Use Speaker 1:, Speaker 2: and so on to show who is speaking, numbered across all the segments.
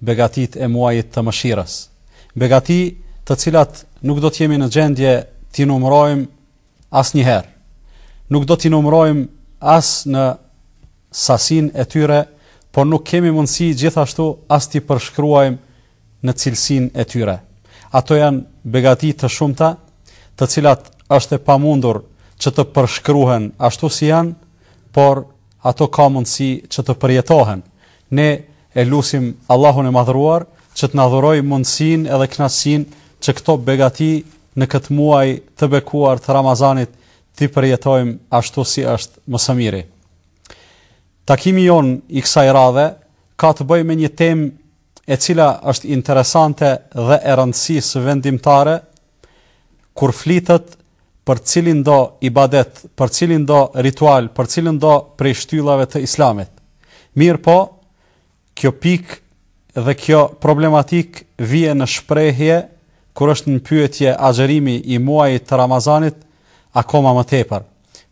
Speaker 1: begatitë e muajit të mëshirës, begati të cilat nuk do të jemi në gjendje t'i numërojmë asnjëherë. Nuk do t'i numërojmë as në sasinë e tyre, por nuk kemi mundësi gjithashtu as t'i përshkruajmë në cilësinë e tyre. Ato janë begati të shumta, të cilat është e pamundur që të përshkruhen ashtu si janë, por ato ka mundësi që të përjetohen. Ne E lusim Allahun e Madhëruar që të na dhurojë mundësinë edhe kënaqësinë që këto begati në këtë muaj të bekuar të Ramazanit t'i përjetojmë ashtu si është më së miri. Takimi jonë i kësaj radhe ka të bëjë me një temë e cila është interesante dhe e rëndësisë së vendimtare Kur flitet për cilindo ibadet, për cilindo ritual, për cilëndo prej shtyllave të Islamit. Mirëpo, kjo pikë dhe kjo problematikë vie në shprehje kur është në pyetje agjërimi i muajit të Ramazanit akoma më tepër,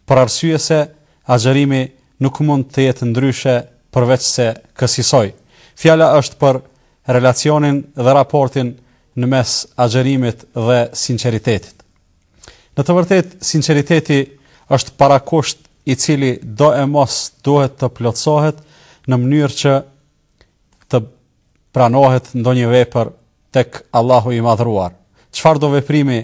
Speaker 1: për arsye se agjërimi nuk mund të jetë ndryshe përveçse kësisoj. Fjala është për relacionin dhe raportin në mes agjërimit dhe sinqeritetit. Në të vërtetë, sinqeriteti është parakusht i cili doemos duhet të plotësohet në mënyrë që të pranohet ndonjë vepër tek Allahu i Madhëruar. Çfarëdo veprimi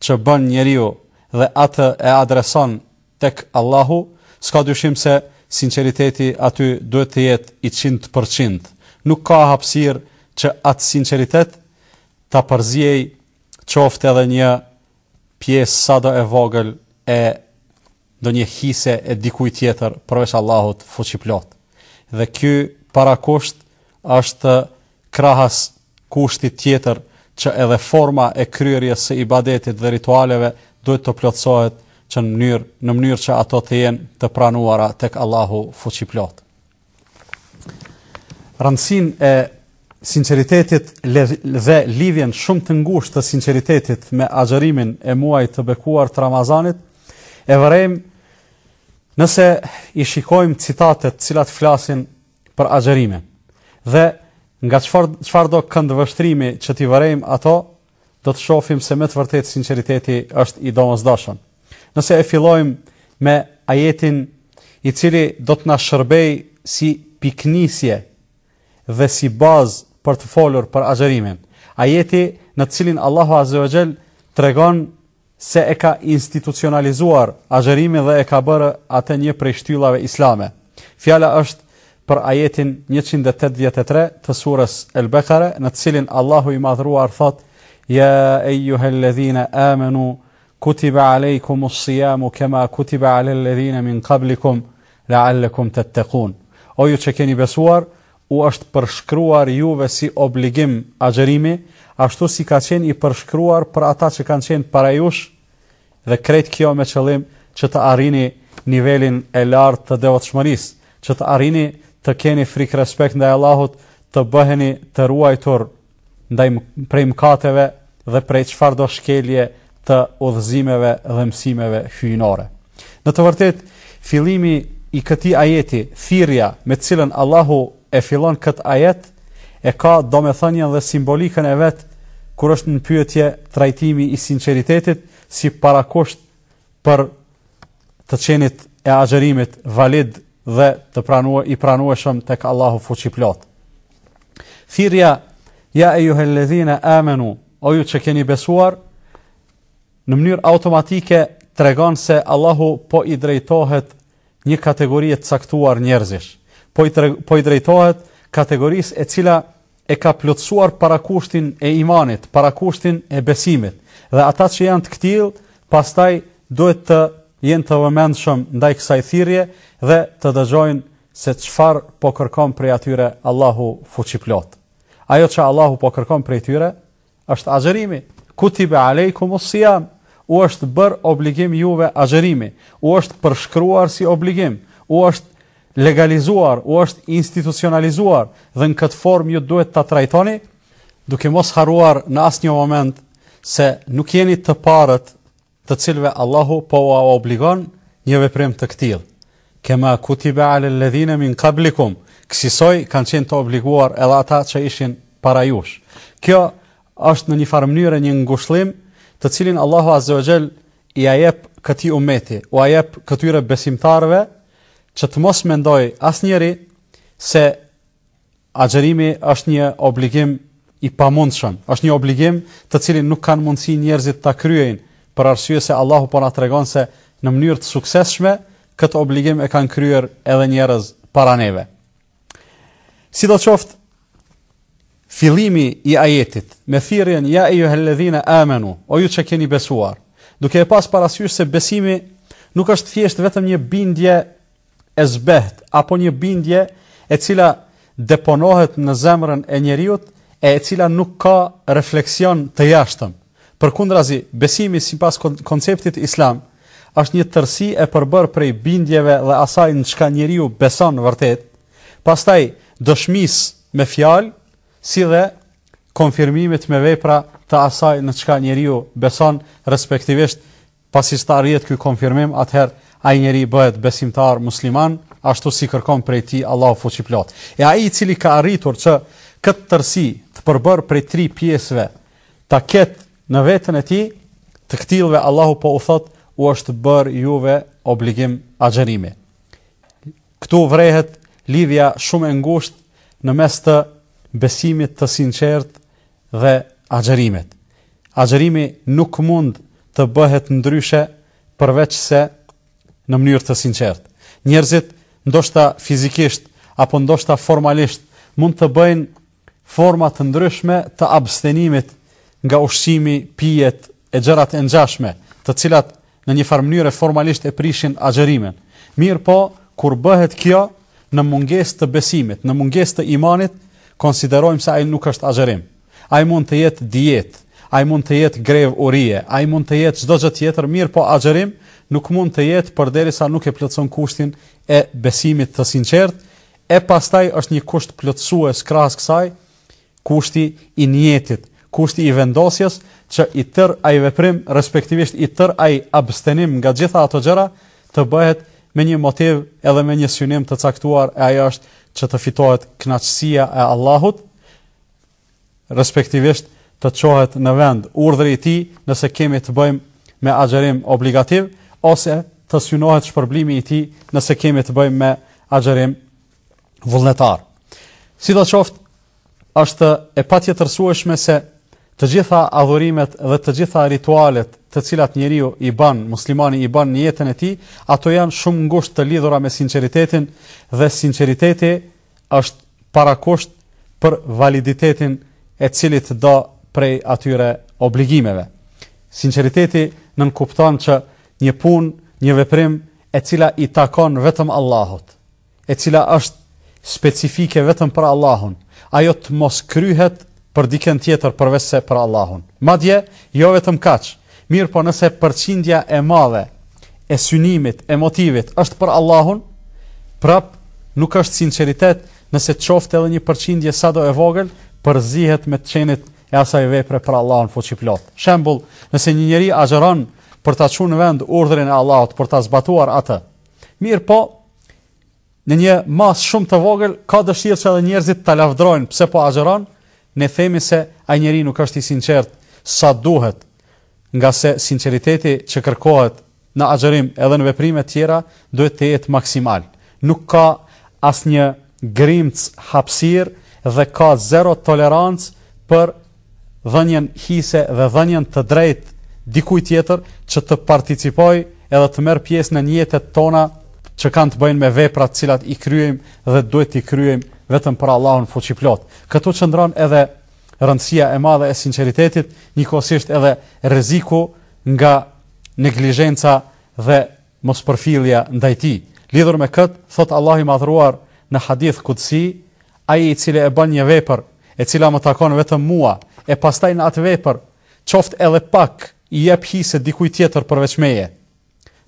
Speaker 1: që bën njeriu dhe atë e adreson tek Allahu, s'ka dyshim se sinqeriteti aty duhet të jetë qind për qind. Nuk ka hapësirë që atë sinqeritet ta përziejë qoftë edhe një pjesë sado e vogël e ndonjë hise e dikujt tjetër përveç Allahut Fuqiplotë. Dhe ky parakusht është Krahas kushtit tjetër që edhe forma e kryerjes së ibadetit dhe ritualeve duhet të plotësohet që në mënyrë në mënyrë që ato të jenë të pranuara tek Allahu Fuqiplotë. Rëndësinë e sinqeritetit dhe lidhjen shumë të ngushtë të sinqeritetit me agjërimin e muajit të bekuar të Ramazanit e vërejmë nëse i shikojmë citatet të cilat flasin për agjërimin. Dhe nga çfarë çfarëdo këndvështrimi që t'i vërejmë ato, do të shohim se me të vërtetë sinqeriteti është i domosdoshëm. Nëse e fillojmë me ajetin i cili do të na shërbejë si pikënisje dhe si bazë për të folur për agjërimin. Ajeti në të cilin Allahu Azze ue Xhel tregon se e ka institucionalizuar agjërimin dhe e ka bërë atë një prej shtyllave islame. Fjala është për ajetin njëqind e tetëdhjetë e tre të Surës El-Bekare, në të cilin Allahu i Madhëruar thotë: "Ya eyyuhalladhina amanu kutiba alejkumussiyamu kama kutiba alelladhina min qablikum la'allakum tattaqun." O ju që keni besuar, u është përshkruar juve si obligim agjërimi, ashtu siç ka qenë i përshkruar për ata që kanë qenë para jush, dhe krejt kjo me qëllim që të arrini nivelin e lartë të devotshmërisë, që të arrini të keni frikë-respekt ndaj Allahut, të bëheni të ruajtur ndaj prej mëkateve dhe prej çfarëdo shkelje të udhëzimeve dhe mësimeve hyjnore. Në të vërtetë, fillimi i këtij ajeti, thirrja me të cilën Allahu e fillon këtë ajet, e ka domethënien dhe simbolikën e vet kur është në pyetje trajtimi i sinqeritetit si parakusht për të qenit e agjërimit valid dhe të pranuar, i pranueshëm tek Allahu Fuqiplotë. Thirrja, ja ejjuhel-ledhine amenu, o ju që keni besuar, në mënyrë automatike tregon se Allahu po i drejtohet një kategorie të caktuar njerëzish, po i, po i drejtohet kategorisë e cila e ka plotësuar parakushtin e imanit, parakushtin e besimit, dhe ata që janë të këtillë, pastaj duhet të jenë të vëmendshëm ndaj kësaj thirrje dhe të dëgjojnë se çfarë po kërkon prej atyre Allahu Fuqiplotë. Ajo që Allahu po kërkon prej tyre është agjërimi. Kutibe alejkumus-sijam, u është bërë obligim juve agjërimi, u është përshkruar si obligim, u është legalizuar, u është institucionalizuar dhe në këtë formë ju duhet ta trajtoni, duke mos harruar në asnjë moment se nuk jeni të parët të cilëve Allahu po ua obligon një veprim të këtillë. Kema kutiba ala alladhina min qablikum, kësisoj kanë qenë të obliguar edhe ata që ishin para jush. Kjo është në një farë mënyre një ngushëllim, të cilin Allahu azza wa jall ia jep këtij ummeti, ua jep këtyre besimtarëve që të mos mendojë asnjëri se Agjërimi është një obligim i pamundshëm, është një obligim të cilin nuk kanë mundësi njerëzit ta kryejnë, për arsye se Allahu po na tregon se në mënyrë të suksesshme këtë obligim e kanë kryer edhe njerëz para neve. Sidoqoftë, fillimi i ajetit me thirrjen ja ejjuhel-ledhina amenu, o ju që keni besuar, duke e pas parasysh se besimi nuk është thjesht vetëm një bindje e zbehtë apo një bindje e cila deponohet në zemrën e njeriut e e cila nuk ka refleksion të jashtëm. Përkundrazi, besimi sipas konceptit islam është një tërësi e përbërë prej bindjeve dhe asaj në çka njeriu beson vërtet, pastaj dëshmisë me fjalë, si dhe konfirmimit me vepra të asaj në çka njeriu beson, respektivisht Pasi të arrihet ky konfirmim, atëherë ai njeri bëhet besimtar musliman, ashtu si kërkon prej tij Allahu Fuqiplot. E ai i cili ka arritur që këtë tërësi të përbërë prej tri pjesëve ta ketë në veten e tij, të këtillëve Allahu po u thotë, u është bërë juve obligim agjërimi. Këtu vrehet lidhja shumë e ngushtë në mes të besimit të sinqertë dhe agjërimit. Agjërimi nuk mund të bëhet ndryshe përveçse në mënyrë të sinqertë. Njerëzit, ndoshta fizikisht apo ndoshta formalisht, mund të bëjnë forma të ndryshme të abstenimit nga ushqimi, pijet e gjërat e ngjashme, të cilat në njëfarë mënyre formalisht e prishin agjërimin. Mirëpo, kur bëhet kjo në mungesë të besimit, në mungesë të imanit, konsiderojmë se ai nuk është agjërim. Ai mund të jetë dietë, ai mund të jetë grevë urie, ai mund të jetë çdo gjë tjetër, mirëpo agjërim nuk mund të jetë përderisa nuk e plotëson kushtin e besimit të sinqertë E pastaj është një kusht plotësues krahas kësaj, kushti i nijetit, kushti i vendosjes që i tërë ai veprim, respektivisht i tërë ai abstenim nga gjitha ato gjëra, të bëhet me një motiv edhe me një synim të caktuar e ajo është që të fitohet kënaqësia e Allahut, respektivisht të çohet në vend urdhri i tij nëse kemi të bëjmë me agjërim obligativ ose të synohet shpërblimi i tij nëse kemi të bëjmë me agjërim vullnetar. Sido qoftë, është e patjetërsueshme se të gjitha adhurimet dhe të gjitha ritualet të cilat njeriu i ban, muslimani i ban në jetën e tij, ato janë shumë ngushtë të lidhura me sinqeritetin dhe sinqeriteti është parakusht për validitetin e cilitdo prej atyre obligimeve. Sinqeriteti nënkupton që një punë, një veprim, e cila i takon vetëm Allahut, e cila është specifike vetëm për Allahun, ajo të mos kryhet për dikënd tjetër përveçse për Allahun. Madje, jo vetëm kaq, mirëpo nëse përqindja e madhe e synimit, e motivit është për Allahun, prap nuk është sinqeritet nëse qoftë edhe një përqindje sado e vogël përzihet me të qenët e asaj vepre për Allahun fuqiplotë. Shembull, nëse një njeri agjëron për ta çuar në vend urdhrin e Allahut për ta zbatuar atë. Mirëpo, Në një masë shumë të vogël ka dëshirë që edhe njerëzit ta lavdërojnë pse po agjëron, ne themi se ai njeri nuk është i sinqertë sa duhet, ngase sinqeriteti që kërkohet në agjërim edhe në veprime tjera duhet të jetë maksimal. Nuk ka asnjë grimcë hapësirë dhe ka zero tolerancë për dhënien hise dhe dhënien të drejtë dikujt tjetër që të participojë edhe të merr pjesë në nijetet tona që kanë të bëjnë me veprat të cilat i kryejmë dhe duhet t'i kryejmë vetëm për Allahun fuqiplotë. Këtu qëndron edhe rëndësia e madhe e sinqeritetit, njëkohësisht edhe rreziku nga neglizhenca dhe mospërfillja ndaj tij. Lidhur me këtë, thotë Allahu i madhruar në hadith kudsi, Ai i cili e bën një vepër, e cila më takon vetëm mua, e pastaj në atë vepër, qoftë edhe pak, i jep hise dikujt tjetër përveç meje,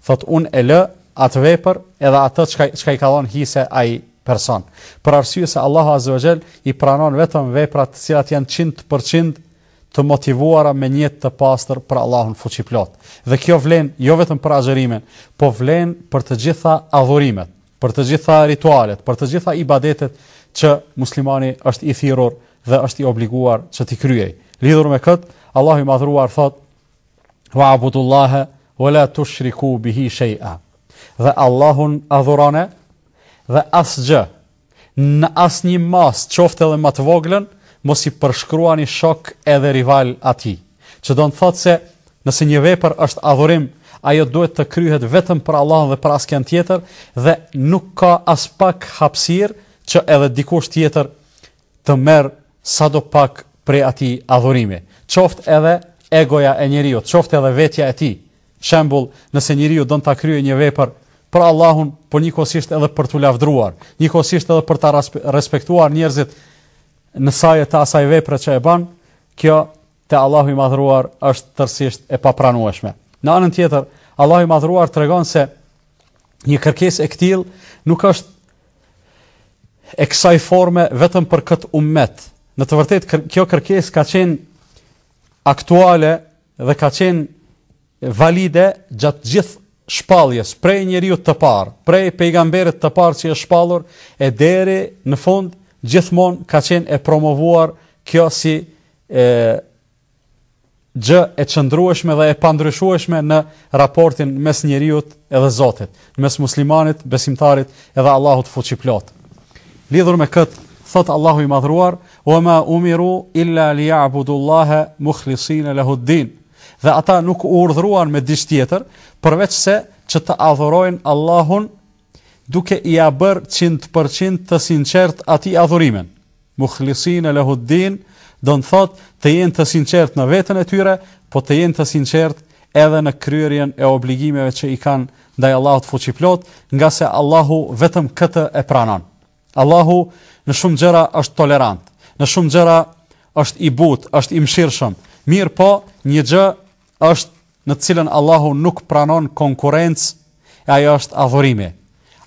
Speaker 1: thotë unë e lë atë vepër edhe atë çka i ka dhënë hise ai person. Për arsye se Allahu Azza wa Jall i pranon vetëm veprat të cilat janë 100% të motivuara me nijet të pastër për Allahun fuqiplotë. Dhe kjo vlen jo vetëm për agjërimin, po vlen për të gjitha adhurimet. për të gjitha ritualet, për të gjitha ibadetet që muslimani është i thirrur dhe është i obliguar që t'i kryejë. Lidhur me këtë, Allahu i madhruar thotë: "Wa abudullaha wa la tushriku bihi shay'a." Dhe Allahun adhurone dhe asgjë në asnjë masë, qoftë edhe më të voglën, mos i përshkruani shok edhe rival atij. Që do të thotë se nëse një vepër është adhurim, ajo duhet të kryhet vetëm për Allahun dhe për askënd tjetër dhe nuk ka as pak hapësirë që edhe dikush tjetër të merr sado pak prej atij adhurimi. Qoftë edhe egoja e njeriut, qoftë edhe vetja e tij. Shembull, nëse njeriu don ta kryejë një vepër për Allahun, por njëkohësisht edhe për t'u lavdëruar, njëkohësisht edhe për ta respektuar njerëzit, në saje të asaj vepre që e bën, kjo te Allahu i madhruar është tërësisht e papranueshme. Në anën tjetër, Allahu i madhruar tregon se një kërkesë e këtillë nuk është e kësaj forme vetëm për këtë ummet. Në të vërtetë kjo kërkesë ka qenë aktuale dhe ka qenë Valide gjatë gjithë shpalljes prej njeriut të parë, prej pejgamberit të parë që është shpallur e deri në fund gjithmonë ka qenë e promovuar kjo si një gjë e qëndrueshme dhe e pandryshueshme në raportin mes njeriut edhe Zotit, mes muslimanit, besimtarit edhe Allahut fuqiplot. Lidhur me këtë, thot Allahu i madhruar, wa ma umiru illa li ja'budullaha mukhlisine Dhe ata nuk u urdhëruan me diç tjetër, përveç se që të adhurojnë Allahun duke ia bërë qind për qind të sinqertë atij adhurimin. Mukhlisine lehuddin, do me thënë të jenë të sinqertë në vetën e tyre, po të jenë të sinqertë edhe në kryerjen e obligimeve që i kanë ndaj Allahut fuqiplot, ngase Allahu vetëm këtë e pranon. Allahu në shumë gjëra është tolerant, në shumë gjëra është i butë, është i mshirëshëm, mirëpo një gjë është në cilën Allahu nuk pranon konkurencë, e ajo është adhurimi.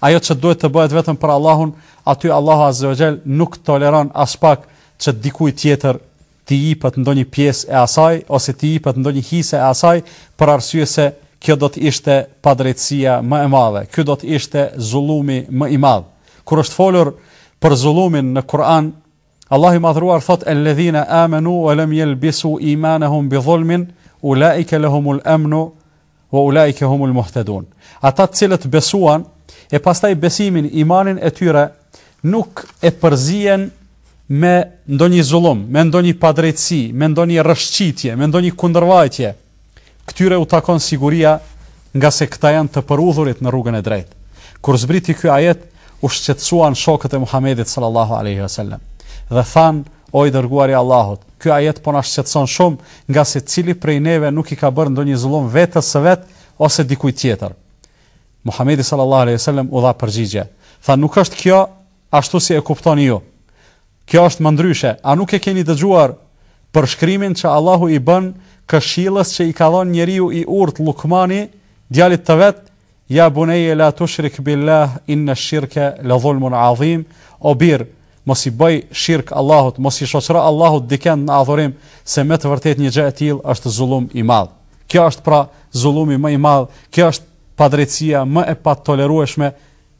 Speaker 1: Ajo që duhet të bëhet vetëm për Allahun, aty Allahu Azza wa Jall nuk toleron aspak që dikujt tjetër t'i jipet ndonjë pjesë e asaj ose t'i jipet ndonjë hise e asaj për arsye se kjo do të ishte padrejtësia më e madhe, kjo do të ishte zullumi më i madh. Kur është folur për zullumin në Kur'an, Allahu i Madhëruar thotë el-ladhina amanu wa lam yalbisu imanahum bi dhulmin ulaika lahumul amnu Wa ulaike humul muhtedun. Ata të cilët besuan e pastaj besimin, imanin e tyre nuk e përzien me ndonjë zullum, me ndonjë padrejtësi, me ndonjë rrëshqitje, me ndonjë kundërvajtje. Këtyre u takon siguria ngase këta janë të përudhurit në rrugën e drejtë. Kur zbriti ky ajet, u shqetësuan shokët e Muhamedit sallallahu alaihi wasallam dhe thanë, o i dërguari i Allahut, Ky ajet po na shqetëson shumë, ngase cili prej neve nuk i ka bërë ndonjë zullum vetes së vet ose dikujt tjetër? Muhamedi sallallahu alejhi ve sellem u dha përgjigje. Tha, nuk është kjo ashtu si e kuptoni ju. Kjo është më ndryshe. A nuk e keni dëgjuar përshkrimin që Allahu i bën këshillës që i ka dhënë njeriu i urtë Lukmani, djalit të vet, Ja buneyye la tushrik billah inna shirke la dhulmun adhim, o bir, mos i bëj shirk Allahut, mos i shoqëro Allahut dikend në adhurim, se me të vërtetë një gjë e tillë është zullum i madh. Kjo është pra zullumi më i madh, kjo është padrejtësia më e patolerueshme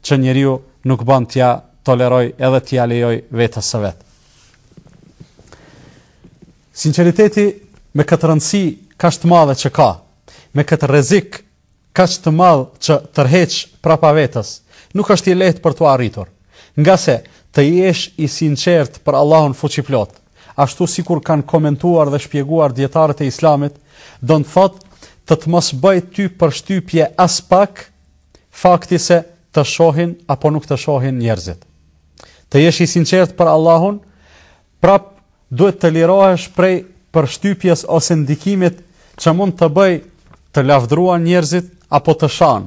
Speaker 1: që njeriu nuk bën t'ia tolerojë edhe t'ia lejojë vetes së vet. Sinqeriteti me këtë rëndësi kaq të madhe që ka, me këtë rrezik kaq të madh që tërheq prapa vetes, nuk është i lehtë për t'u arritur. Ngase, të jesh i sinqertë për Allahun Fuqiplot, ashtu sikur kanë komentuar dhe shpjeguar dijetarët e Islamit, do të thotë të të mos bëjë ty përshtypje aspak fakti se të shohin apo nuk të shohin njerëzit. Të jesh i sinqertë për Allahun Prapë duhet të lirohesh prej përshtypjes ose ndikimit që mund të bëjë të lavdëruan njerëzit apo të shanë,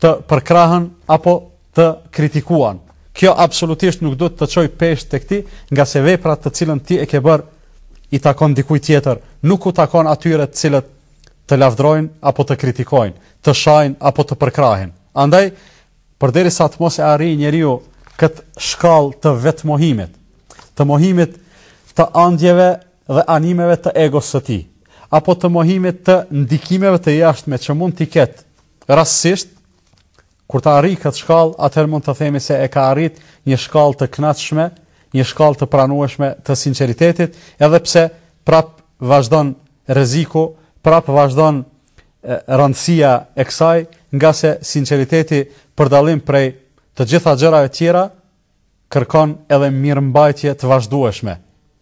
Speaker 1: të përkrahën apo të kritikuan. Kjo absolutisht nuk duhet të çojë peshë tek ti, ngase vepra të cilën ti e ke bërë i takon dikujt tjetër, nuk u takon atyre të cilët të lavdërojnë apo të kritikojnë, të shajnë apo të përkrahin. Andaj Përderisa të mos e arrijë njeriu këtë shkallë të vetëmohimit, të mohimit të andjeve dhe animeve të egos së tij, apo të mohimit të ndikimeve të jashtme që mund t'i ketë rastësisht, kur ta arrijë këtë shkallë, atëherë mund të themi se e ka arrit një shkallë të kënaqshme, një shkallë të pranueshme të sinqeritetit, edhe pse prap vazhdon rreziku, prap vazhdon rëndësia e kësaj, ngase sinqeriteti për dallim prej të gjitha gjërave tjera kërkon edhe mirëmbajtje të vazhdueshme.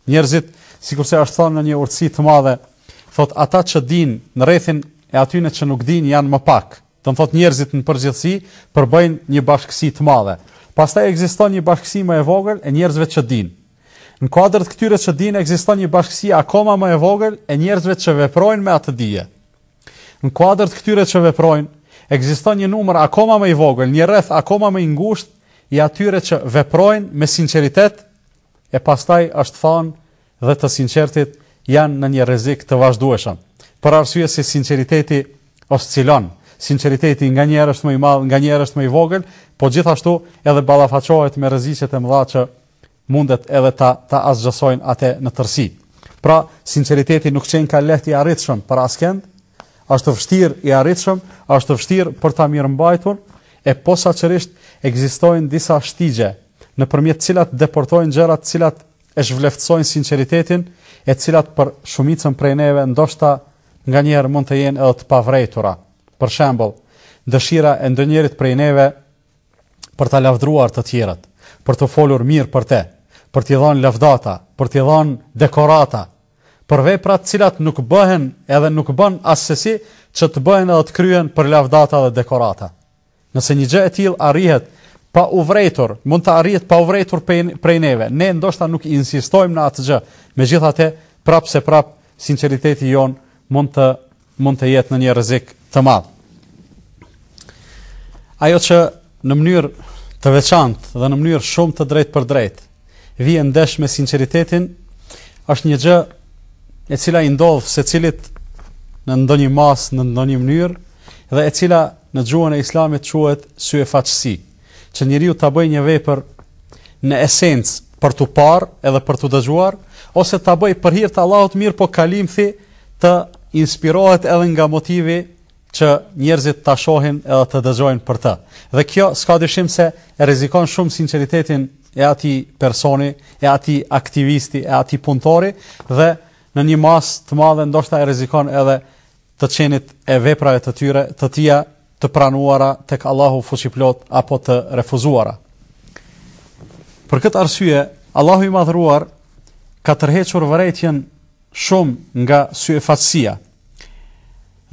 Speaker 1: Njerëzit, sikurse është thënë në një urtësi të madhe, thotë ata që dinë në rrethin e atyre që nuk dinë janë më pak. Do të thotë njerëzit në përgjithësi përbëjnë një bashkësi të madhe. Pastaj ekziston një bashkësi më e vogël e njerëzve që dinë. Në kuadër të këtyre që dinë ekziston një bashkësi akoma më e vogël e njerëzve që veprojnë me atë dije. Në kuadër të këtyre që veprojnë, ekziston një numër akoma më i vogël, një rreth akoma më i ngushtë i atyre që veprojnë me sinqeritet e pastaj është thënë dhe të sinqertit janë në një rrezik të vazhdueshëm. Për arsye se sinqeriteti oscilon, sinqeriteti nganjëherë është më i madh, nganjëherë është më i vogël, po gjithashtu edhe ballafaqohet me rreziqet e mëdha që mundet edhe ta ta asgjësojnë ate në tërësi. Pra, sinqeriteti nuk qenka lehtë i arritshëm për askend, është vështirë i arritshëm, është vështirë për ta mirëmbajtur e posaçërisht ekzistojnë disa shtigje nëpërmjet të cilat depërtojnë gjëra të cilat e zhvleftësojnë sinqeritetin, e cilat për shumicën prej neve ndoshta nganjëherë mund të jenë edhe të pavrejtura. Për shembull, dëshira e ndonjërit prej neve për ta lavdruar të tjerët, për të folur mirë për te, për t'i dhënë lavdata, për t'i dhënë dekorata, për vepra të cilat nuk bëhen edhe nuk bën assesi që të bëhen edhe të kryhen për lavdata dhe dekorata. Nëse një gjë e tillë arrihet pa u vrejtur, mund të arrihet pa u vrejtur prej neve. Ne ndoshta nuk insistojmë në atë gjë. Megjithatë, prapë se prapë sinqeriteti jonë mund të mund të jetë në një rrezik të madh. Ajo që në mënyrë të veçantë dhe në mënyrë shumë të drejtpërdrejtë vjen ndesh me sinqeritetin është një gjë e cila i ndodh secilit në ndonjë masë, në ndonjë mënyrë dhe e cila në gjuhën e Islamit quhet syefaqësi. që njeriu ta bëjë një vepër në esencë për t'u parë edhe për t'u dëgjuar ose ta bëjë për hir të Allahut mirëpo kalimthi të inspirohet edhe nga motivi që njerëzit ta shohin edhe të dëgjojnë për të. Dhe kjo s'ka dyshim se rrezikon shumë sinqeritetin e atij personi, e atij aktivisti, e atij punëtori dhe në një masë të madhe ndoshta e rrezikon edhe të qenit e veprave të tyre, të tija të pranuara tek Allahu Fuqiplot apo të refuzuara. Për këtë arsye, Allahu i Madhëruar ka tërhequr vërejtjen shumë nga syefaqësia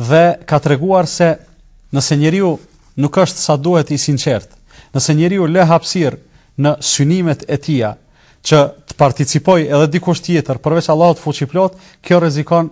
Speaker 1: dhe ka treguar se nëse njeriu nuk është sa duhet i sinqertë, nëse njeriu lë hapësirë në synimet e tija që të participojë edhe dikush tjetër përveç Allahut fuqiplot, kjo rrezikon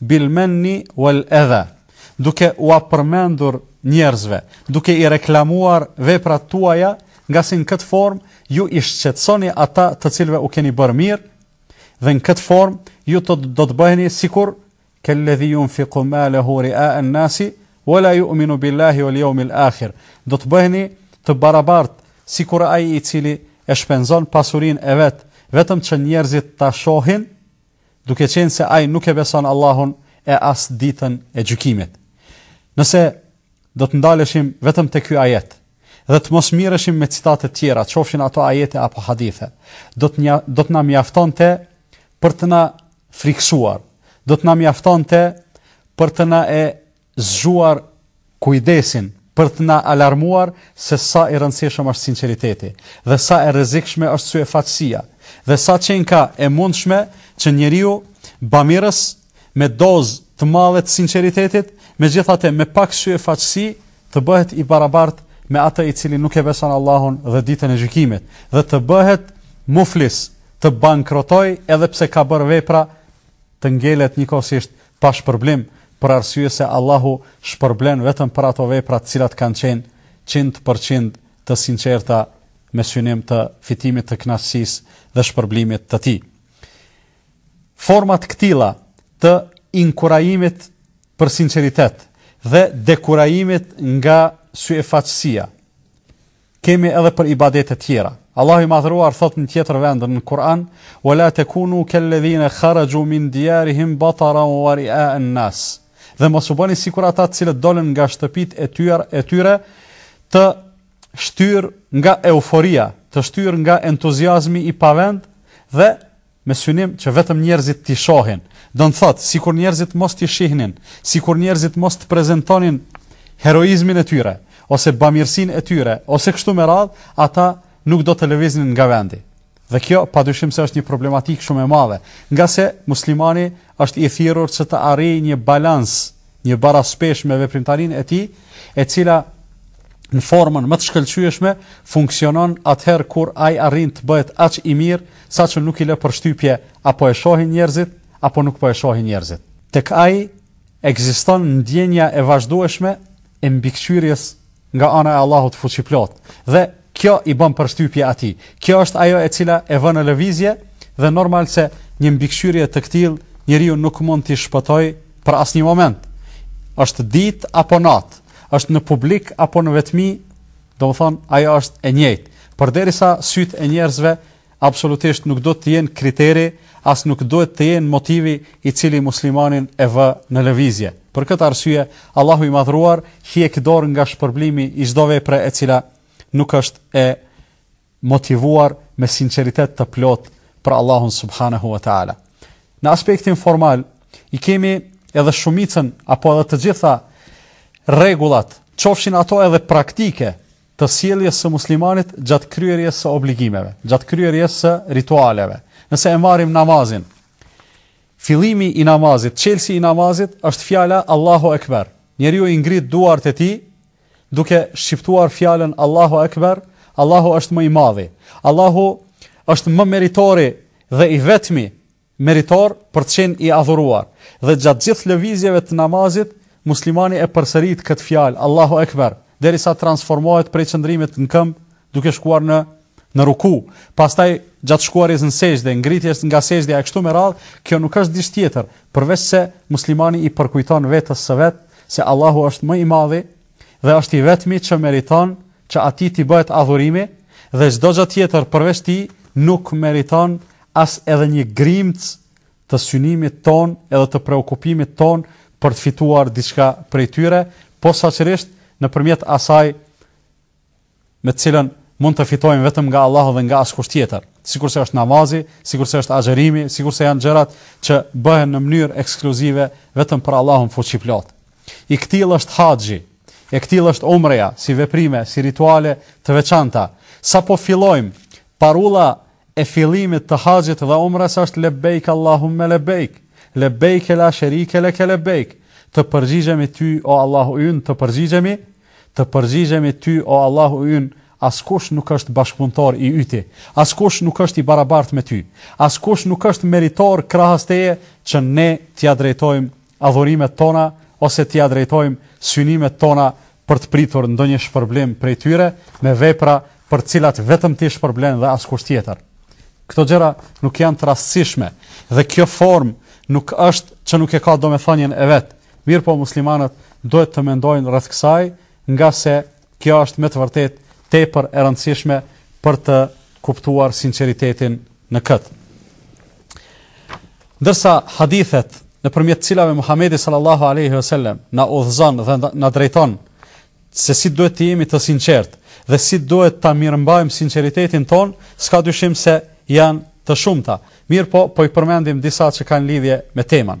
Speaker 1: Bil menni wal adha, duke ua përmendur njerëzve, duke i reklamuar veprat tuaja, ngasi në këtë formë ju i shqetësoni ata të cilëve u keni bërë mirë, dhe në këtë formë ju do të bëheni sikur kelledhi yunfiqu malahu ri'a an-nasi wala yu'minu billahi wal yawmil akhir. Do të bëheni të barabartë sikur ai i cili e shpenzon pasurinë e vet vetëm që njerëzit ta shohin duke qenë se ai nuk e beson Allahun e as ditën e gjykimit. Nëse do të ndaleshim vetëm te ky ajet dhe të mos merreshim me citate të tjera, qofshin ato ajete apo hadithe, do të nja, do të na mjaftonte për të na frikësuar, do të na mjaftonte për të na e zgjuar kujdesin për të na alarmuar se sa i rëndësishëm është sinqeriteti dhe sa e rrezikshme është syefaqësia dhe sa qenka e mundshme që njeriu bamirës me dozë të madhe të sinqeritetit, megjithatë me pak syefaqësi të bëhet i barabartë me atë i cili nuk e beson Allahun dhe ditën e gjykimit dhe të bëhet muflis, të bankrotojë edhe pse ka bërë vepra të ngelet njëkohësisht pa shpërblim, për arsye se Allahu shpërblen vetëm për ato vepra të cilat kanë qenë qind për qind të sinqerta me synim të fitimit të kënaqësisë dhe shpërblimit të tij. Forma të këtilla të inkurajimit për sinqeritet dhe dekurajimit nga syefaqësia kemi edhe për ibadete tjera. Allahu i Madhëruar thotë në tjetër vend në Kur'an, "Wa la takunu kalladhina kharaju min diyarihim bataran wa ri'a an-nas." Dhe mos u bëni sikur ata të cilët dolën nga shtëpitë e tyre, të shtyrë nga euforia, të shtyrë nga entuziazmi i pavend dhe me synim që vetëm njerëzit t'i shohin, do të thotë, sikur njerëzit mos t'i shihnin, sikur njerëzit mos të prezantonin heroizmin e tyre, ose bamirësinë e tyre, ose kështu me radhë, ata nuk do të lëviznin nga vendi. Dhe kjo pa dyshim se është një problematikë shumë e madhe, ngase muslimani është i thirrur që të arrijë një balans një baraspeshë me veprimtarinë e tij, e cila në formën më të shkëlqyeshme funksionon atëherë kur ai arrin të bëhet aq i mirë saqë nuk i lë përshtypje apo e shohin njerëzit apo nuk po e shohin njerëzit. Tek ai ekziston ndjenja e vazhdueshme e mbikëqyrjes nga ana e Allahut fuqiplotë. Dhe kjo i bën përshtypje atij. Kjo është ajo e cila e vë në lëvizje dhe normal se një mbikëqyrje të këtillë njeriu nuk mund t'i shpëtojë për asnjë moment. Është ditë apo natë, është në publik apo në vetmi, domethënë, ajo është e njëjtë. Përderisa sytë e njerëzve absolutisht nuk duhet të jenë kriteri, as nuk duhet të jenë motivi i cili muslimanin e vë në lëvizje. Për këtë arsye, Allahu i Madhëruar hjek dorë nga shpërblimi i çdo vepre e cila nuk është e motivuar me sinqeritet të plotë për Allahun subhanahu wa taala. Në aspektin formal i kemi edhe shumicën apo edhe të gjitha rregullat, qofshin ato edhe praktike, të sjelljes së muslimanit gjatë kryerjes së obligimeve, gjatë kryerjes së ritualeve. Nëse e marrim namazin, fillimi i namazit, çelësi i namazit është fjala Allahu Ekber. Njeriu i ngrit duart e tij duke shqiptuar fjalën Allahu Akbar, Allahu është më i madhi. Allahu është më meritori dhe i vetmi meritor për të qenë i adhuruar. Dhe gjatë gjithë lëvizjeve të namazit, muslimani e përsërit këtë fjalë, Allahu Ekber, derisa transformohet prej qëndrimit në këmbë duke shkuar në në ruku, pastaj gjatë shkuarjes në sexhde, ngritjes nga sexhdja e kështu me radhë, kjo nuk është diç tjetër, përveçse muslimani i përkujton vetes së vet se Allahu është më i madhi dhe është i vetmi që meriton që atij t'i bëhet adhurimi dhe çdo gjë tjetër përveç tij nuk meriton as edhe një grimcë të synimit tonë edhe të preokupimit tonë për të fituar diçka prej tyre, posaçërisht nëpërmjet asaj me të cilën mund të fitojmë vetëm nga Allahu dhe nga askush tjetër, sikurse është namazi, sikurse është agjërimi, sikurse janë gjërat që bëhen në mënyrë ekskluzive vetëm për Allahun fuqiplotë. I këtill është haxhi, e këtill është umreja, si veprime, si rituale të veçanta. Sapo fillojmë, parula e fillimit të haxhit dhe umres është lebejk Allahumme lebejk, lebejke la sherike leke lebejk, të përgjigjemi ty o Allahu ynë, të përgjigjemi, Të përgjigjemi Ty, o Allahu ynë, Askush nuk është bashkëpunëtor i Yti, askush nuk është i barabartë me Ty, askush nuk është meritor krahas Teje që ne t'ia drejtojmë adhurimet tona ose t'ia drejtojmë synimet tona për të pritur ndonjë shpërblim prej tyre me vepra për të cilat vetëm Ti shpërblen dhe askush tjetër. Këto gjëra nuk janë të rastësishme dhe kjo formë nuk është që nuk e ka domethënien e vet. Mirëpo muslimanët duhet të mendojnë rreth kësaj, ngase kjo është me të vërtetë tepër e rëndësishme për të kuptuar sinqeritetin në këtë. Ndërsa hadithet nëpërmjet të cilave Muhamedi sallallahu alaihi wasallam na udhëzon dhe na drejton se si duhet të jemi të sinqertë dhe si duhet ta mirëmbajmë sinqeritetin tonë, s'ka dyshim se janë të shumta. Mirëpo, po i përmendim disa që kanë lidhje me temën.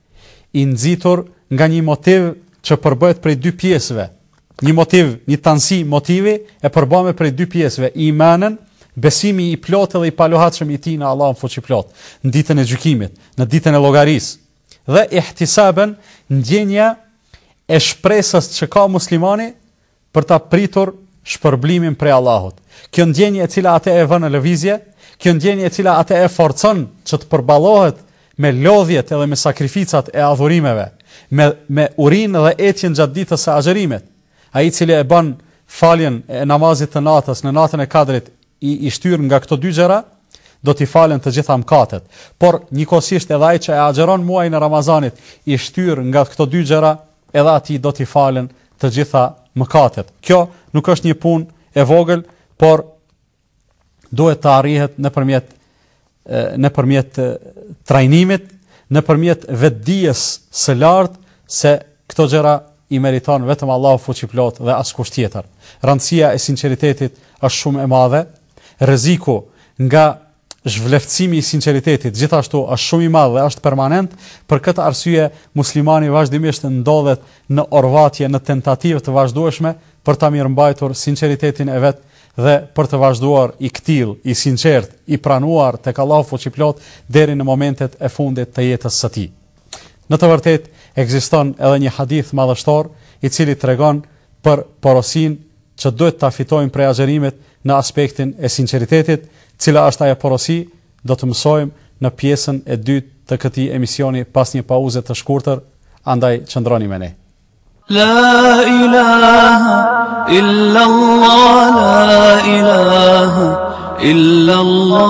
Speaker 1: i nxitur nga një motiv që përbëhet prej dy pjesëve, një motiv, një tanësi motivi e përbame prej dy pjesëve, imanen, besimi i plotë dhe i paluhatshëm i tij në Allahun fuqiplotë, në ditën e gjykimit, në ditën e llogarisë. Dhe ihtisaben, ndjenja e shpresës që ka muslimani për ta pritur shpërblimin prej Allahut. Kjo ndjenjë e cila atë e vën në lëvizje, kjo ndjenjë e cila atë e forcon që të përballohet me lodhjet edhe me sakrificat e adhurimeve, me me urinë dhe etjen gjatë ditës së agjërimit. Ai i cili e bën faljen e namazit të natës në natën e Kadrit i i shtyrë nga këto dy gjëra, do t'i falen të gjitha mëkatet. Por njëkohësisht edhe ai që e agjëron muajin e Ramazanit i shtyrë nga këto dy gjëra, edhe atij do t'i falen të gjitha mëkatet. Kjo nuk është një punë e vogël, por duhet të arrihet nëpërmjet nëpërmjet trajnimit, nëpërmjet vetëdijes së lartë se këto gjëra i meriton vetëm Allahu fuqiplotë dhe askush tjetër. Rëndësia e sinqeritetit është shumë e madhe. Rreziku nga Zhvleftësimi i sinqeritetit gjithashtu është shumë i madh dhe është permanent, për këtë arsye muslimani vazhdimisht ndodhet në orvatje në tentativë të vazhdueshme për ta mirëmbajtur sinqeritetin e vet dhe për të vazhduar i këtillë, i sinqertë, i pranuar tek Allahu Fuqiplotë deri në momentet e fundit të jetës së tij. Në të vërtetë ekziston edhe një hadith madhështor i cili tregon për porosinë që duhet ta fitojmë prej agjërimit në aspektin e sinqeritetit, cila është ajo porosi, do të mësojmë në pjesën e dytë të këtij emisioni pas një pauze të shkurtër, andaj qëndroni me ne.
Speaker 2: La ilaha illa Allah la ilaha illa Allah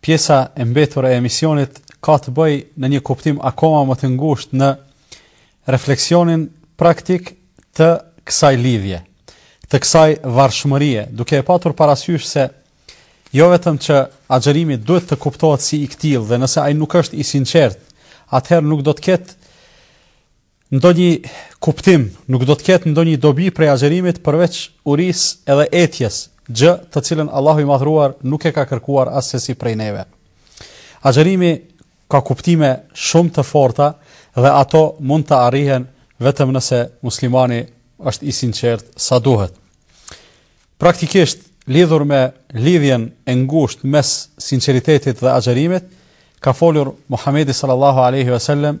Speaker 1: Pjesa e mbetur e emisionit ka të bëjë në një kuptim akoma më të ngushtë në refleksionin praktik të kësaj lidhje, të kësaj varshmërie, duke e patur parasysh se jo vetëm që agjërimi duhet të kuptohet si i këtill dhe nëse ai nuk është i sinqertë, atëherë nuk do të ketë Ndonjë kuptim nuk do të ketë ndonjë dobi prej agjërimit përveç urisë edhe etjes, gjë të cilën Allahu i Madhëruar nuk e ka kërkuar assesi prej neve. Agjërimi ka kuptime shumë të forta dhe ato mund të arrihen vetëm nëse muslimani është i sinqertë sa duhet. Praktikisht, lidhur me lidhjen e ngushtë mes sinqeritetit dhe agjërimit, ka folur Muhamedi sallallahu alaihi wasallam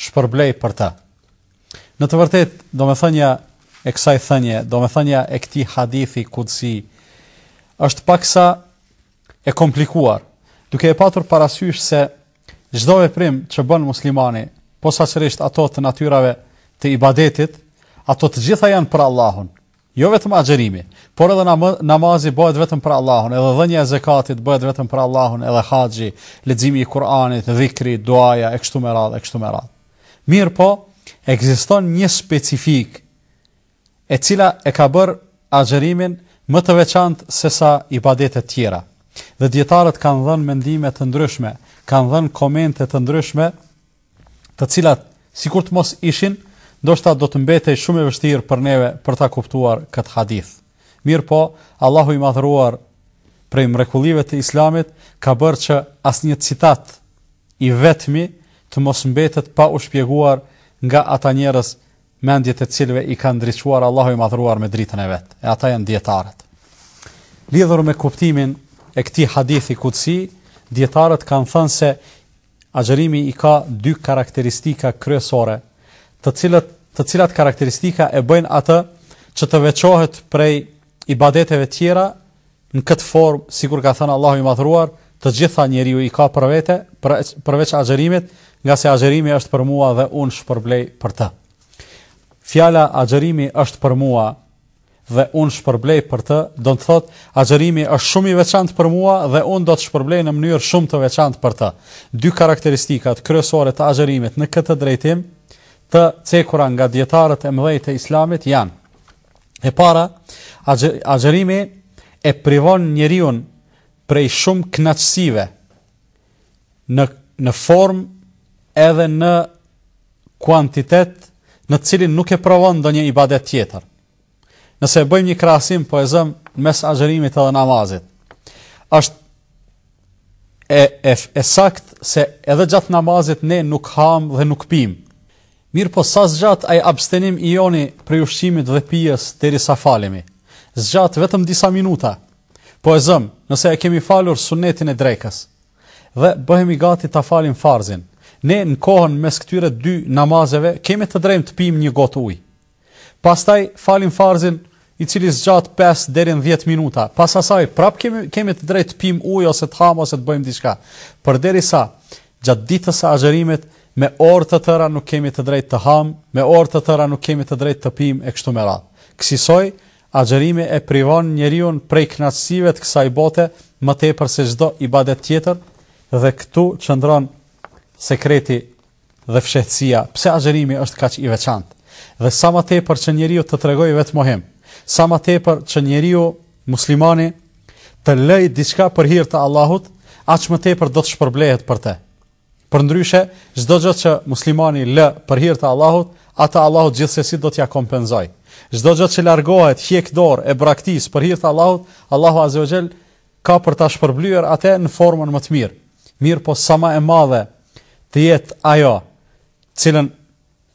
Speaker 1: shpërblej për të. Në të vërtetë, domethënia e kësaj thënie, domethënia e këtij hadithi kudsi është paksa e komplikuar, duke e patur parasysh se çdo veprim që bën muslimani, posaçërisht ato të natyrave të ibadetit, ato të gjitha janë për Allahun. Jo vetëm agjërimi, por edhe namazi bëhet vetëm për Allahun, edhe dhënia e zekatit bëhet vetëm për Allahun, edhe haxhi, leximi i Kur'anit, dhikri, duaja e kështu me radhë, e kështu me radhë. Mirëpo, ekziston një specifikë e cila e ka bërë agjërimin më të veçantë sesa ibadetet tjera. Dhe dijetarët kanë dhënë mendime të ndryshme, kanë dhënë komente të ndryshme të cilat sikur të mos ishin, ndoshta do të mbetej shumë e vështirë për neve për ta kuptuar këtë hadith. Mirëpo, Allahu i Madhëruar prej mrekullive të Islamit ka bërë që asnjë citat i vetmi të mos mbetet pa u shpjeguar nga ata njerëz mendjet e cilëve i ka ndriçuar Allahu i Madhëruar me dritën e vet. E ata janë dijetarët. Lidhur me kuptimin e këtij hadithi kudsi, dijetarët kanë thënë se Agjërimi i ka dy karakteristika kryesore, të cilët të cilat karakteristika e bëjnë atë që të veçohet prej ibadeteve tjera në këtë formë, sikur ka thënë Allahu i Madhëruar, të gjitha njeriu i ka për vete, përveç agjërimit, ngase agjërimi është për mua dhe unë shpërblej për të. Fjala agjërimi është për mua, dhe unë shpërblej për të, do të thotë, agjërimi është shumë i veçantë për mua dhe unë do të shpërblej në mënyrë shumë të veçantë për të. Dy karakteristikat kryesore të agjërimit në këtë drejtim, të cekura nga dietarët e mëdhej të Islamit janë: E para, agjërimi e privon njeriu prej shumë kënaqësive në në formë edhe në kuantitet në cilin nuk e provon ndonjë ibadet tjetër. Nëse e bëjmë një krahasim po e zëm mes agjërimit edhe namazit. Është e e e saktë se edhe gjatë namazit ne nuk hamë dhe nuk pimë. Mirëpo sa zgjat ai abstenim i joni prej ushqimit dhe pijes derisa falemi. Zgjat vetëm disa minuta. Po e zëm, nëse e kemi falur sunetin e drekës dhe bëhemi gati ta falim farzin, ne në kohën mes këtyre dy namazeve kemi të drejtë të pimë një gotë ujë. Pastaj falim farzin, i cili zgjat 5 deri në 10 minuta. Pas asaj prap kemi kemi të drejtë të pimë ujë ose të hamë ose të bëjmë diçka. Përderisa gjatë ditës së agjërimit me orë të tëra nuk kemi të drejtë të hamë, me orë të tëra nuk kemi të drejtë të pimë e kështu me radhë. Kësisoj, Agjërimi e privon njeriun prej kënaqësive të kësaj bote më tepër se çdo ibadet tjetër dhe këtu qëndron sekreti dhe fshehtësia pse agjërimi është kaq i veçantë. Dhe sa më tepër që njeriu të tregojë vetëmohim, sa më tepër që njeriu, muslimani, të lëjë diçka për hir të Allahut, aq më tepër do të shpërblehet për të. Përndryshe, çdo gjë që muslimani lë për hir të Allahut, atë Allahu gjithsesi do t'ia kompenzojë. Çdo gjë që largohet hjek dorë e braktis për hir të Allahut, Allahu azze ue xhel ka për ta shpërblyer atë në formën më të mirë. Mirëpo sa më e madhe të jetë ajo, të cilën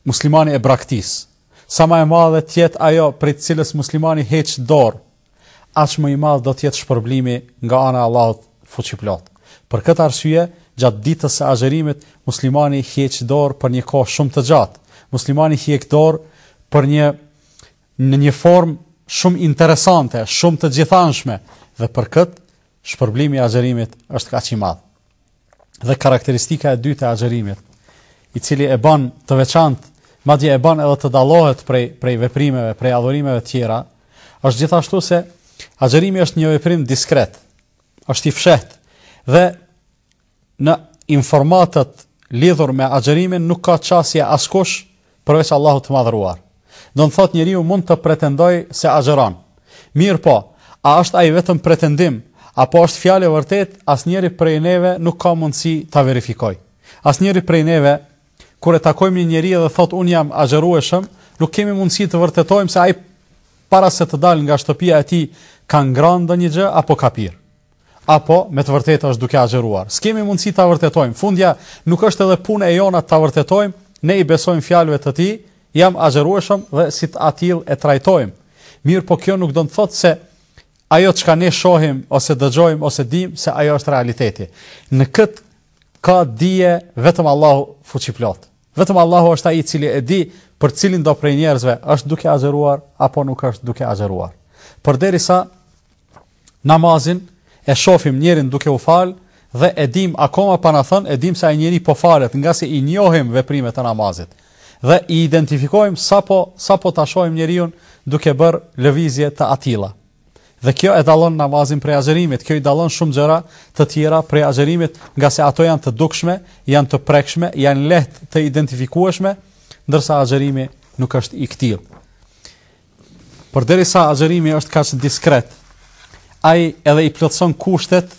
Speaker 1: muslimani e braktis, sa më e madhe të jetë ajo prej të cilës muslimani heq dorë, aq më i madh do të jetë shpërblimi nga ana e Allahut Fuqiplotë. Për këtë arsye, gjatë ditës së agjërimit, muslimani hjek dorë për një kohë shumë të gjatë. Muslimani hjek dorë për një në një formë shumë interesante, shumë të gjithanshme dhe për këtë shpërblimi i agjërimit është kaq i madh. dhe karakteristika e dytë e agjërimit, i cili e bën të veçantë, madje e bën edhe të dallohet prej prej veprimeve, prej adhurimeve të tjera, është gjithashtu se agjërimi është një veprim diskret, është i fshehtë dhe në informatat lidhur me agjërimin nuk ka qasje askush përveç Allahut të Madhëruar. Do të thotë njeriu mund të pretendojë se agjëron. Mirpo, a është ai vetëm pretendim apo është fjalë e vërtetë, asnjëri prej neve nuk ka mundësi ta verifikojë. Asnjëri prej neve kur e takojmë një njeri dhe thotë unë jam agjërueshëm, nuk kemi mundësi të vërtetojmë se ai para se të dalë nga shtëpia e tij ka ngrënë ndonjë gjë apo ka pirë. apo me të vërtetë është duke agjëruar. S'kemi mundësi ta vërtetojmë. Fundja nuk është edhe punë e jona ta vërtetojmë, ne i besojmë fjalëve të tij, jam agjërueshëm dhe si të atill e trajtojmë. Mirëpo kjo nuk do të thotë se ajo çka ne shohim ose dëgjojmë ose dimë se ajo është realiteti. Në këtë ka dije vetëm Allahu fuqiplot. Vetëm Allahu është ai i cili e di për cilindo prej njerëzve është duke agjëruar apo nuk është duke agjëruar. Përderisa namazin, e shofim njerin duke u falë, dhe e dimë akoma pa na thënë, e dimë se ai njeri po falet, ngase i njohim veprimet e namazit. Dhe i identifikojmë sapo, sapo ta shohim njeriun duke bërë lëvizje të atilla. Dhe kjo e dallon namazin prej agjërimit, kjo i dallon shumë gjëra të tjera prej agjërimit, ngase ato janë të dukshme, janë të prekshme, janë lehtë të identifikueshme, ndërsa agjërimi nuk është i këtillë. Përderisa agjërimi është kaq diskret, ai edhe i plotëson kushtet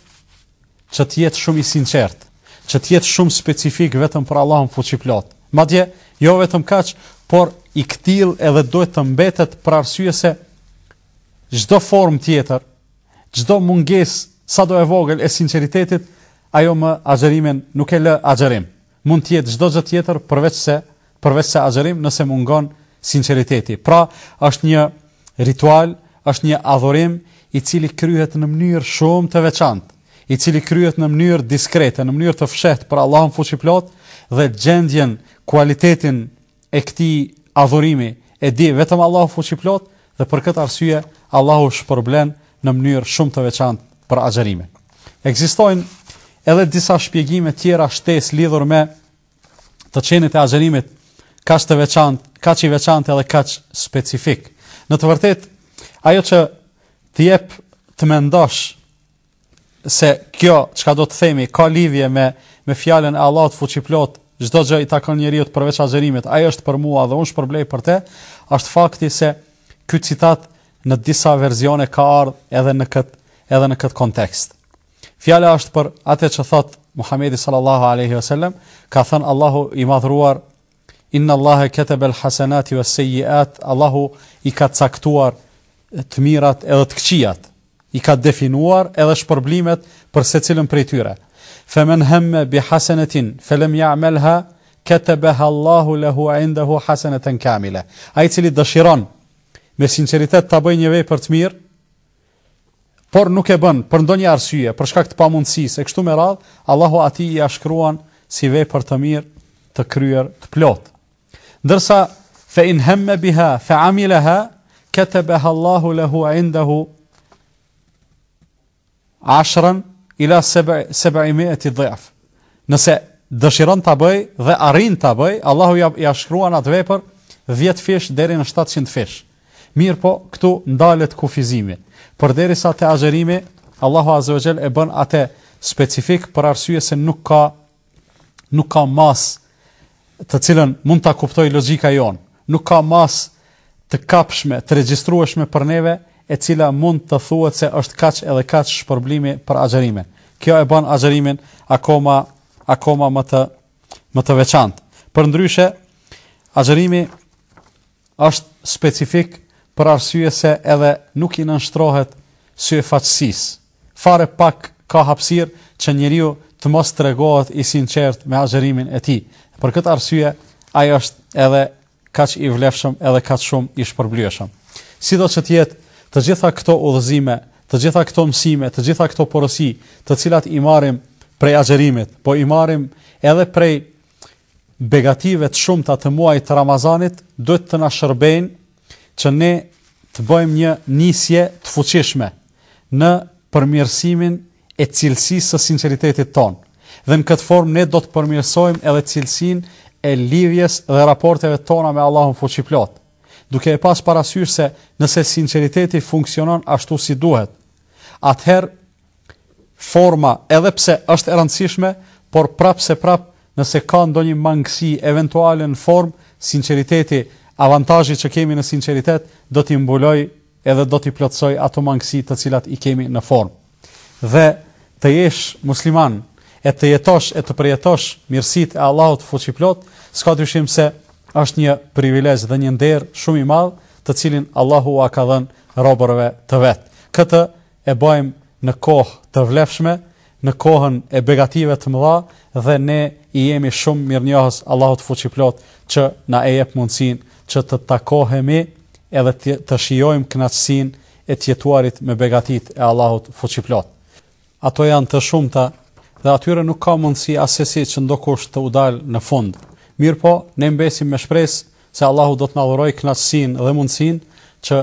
Speaker 1: që të jetë shumë i sinqertë, që të jetë shumë specifik vetëm për Allahun fuqiplot. Madje jo vetëm kaq, por i këtillë edhe duhet të mbetet për arsye se çdo formë tjetër, çdo mungesë sado e vogël e sinqeritetit, ajo më agjërimin nuk e lë agjërim. Mund të jetë çdo gjë tjetër përveçse përveçse agjërim nëse mungon sinqeriteti. Pra, është një ritual, është një adhurim i cili kryhet në mënyrë shumë të veçantë, i cili kryhet në mënyrë diskrete, në mënyrë të fshehtë për Allahun fuqiplot dhe gjendjen, kualitetin e këtij adhurimi e di vetëm Allahu Fuqiplot dhe për këtë arsye Allahu shpërblen në mënyrë shumë të veçantë për agjërimin. Ekzistojnë edhe disa shpjegime tjera shtesë lidhur me të qenit e agjërimit kaq të veçantë, kaq i veçantë edhe kaq specifik. Në të vërtetë, ajo që të jep të mendosh se kjo çka do të themi ka lidhje me me fjalën e Allahut fuqiplot, çdo gjë i takon njeriut përveç agjërimit, ai është për mua dhe unë shpërblej për te, është fakti se ky citat në disa versione ka ardhur edhe në kët edhe në kët kontekst. Fjala është për atë që thot Muhamedi sallallahu alaihi wasallam, ka thënë Allahu i madhruar Inna Allahe ketebe el hasenati ves sejjiat, Allahu i ka caktuar të mirat edhe të këqijat, i ka definuar edhe shpërblimet për secilën prej tyre. Fe men hemme bi hasenetin, fe lem ja'melha, ketebeha Allahu lehu indehu haseneten kamile. Ai i cili dëshiron me sinqeritet ta bëjë një vepër të mirë, por nuk e bën për ndonjë arsye, për shkak të pamundësisë e kështu me radhë, Allahu atij ia shkruan si vepër të mirë të kryer të plotë. Ndërsa fa in hamma biha fa amilaha katabaha Allahu lahu indahu ashran ila 700 dhaf. Nëse dëshiron ta bëjë dhe arrin ta bëjë, Allahu ia, ia shkruan atë vepër 10 fish deri në 700 fish. Mirëpo, këtu ndalet kufizimi, përderisa te agjërimi, Allahu azze wa xhel e bën atë specifik për arsye se nuk ka nuk ka masë të cilën mund ta kuptojë logjika jonë. Nuk ka masë të kapshme, të regjistrueshme për neve, e cila mund të thuhet se është kaq edhe kaq shpërblimi për agjërimin. Kjo e bën agjërimin akoma akoma më të më të veçantë. Përndryshe, agjërimi Është specifik për arsye se edhe nuk i nënshtrohet syefaqësisë. Fare pak ka hapësirë që njeriu të mos tregohet i sinqertë me agjërimin e tij. Për këtë arsye, ai është edhe kaq i vlefshëm edhe kaq shumë i shpërblyeshëm. Sido që të jetë, të gjitha këto udhëzime, të gjitha këto mësime, të gjitha këto porosi, të cilat i marrim prej agjërimit, po i marrim edhe prej Begatave të shumta të muajit të Ramazanit duhet të na shërbejnë që ne të bëjmë një nisje të fuqishme në përmirësimin e cilësisë së sinqeritetit tonë dhe në këtë formë ne do të përmirësojmë edhe cilësinë e lidhjes dhe raporteve tona me Allahun fuqiplotë. Duke e pas parasysh se nëse sinqeriteti funksionon ashtu si duhet, atëherë Forma edhe pse është e rëndësishme, por prapë se prapë nëse ka ndonjë mangësi eventuale në formë, sinqeriteti, avantazhi që kemi në sinqeritet do t'i mbulojë edhe do t'i plotësojë ato mangësi të cilat i kemi në formë. Dhe të jesh musliman e të jetosh e të përjetosh mirësitë e Allahut fuqiplotë, s'ka dyshim se është një privilegj dhe një nder shumë i madh të cilin Allahu ua ka dhënë robërve të vet. Këtë e bëjmë në kohë të vlefshme, në kohën e begative të mëdha dhe ne i jemi shumë mirënjohës Allahut Fuqiplot që na e jep mundësinë që të takohemi edhe të, të shijojmë kënaqësinë e të jetuarit me begatitë e Allahut Fuqiplot. Ato janë të shumta dhe atyre nuk ka mundësi asesi që ndokush t'u dalë në fund. Mirëpo, ne mbesim me shpresë se Allahu do të na dhurojë kënaqësinë dhe mundësinë që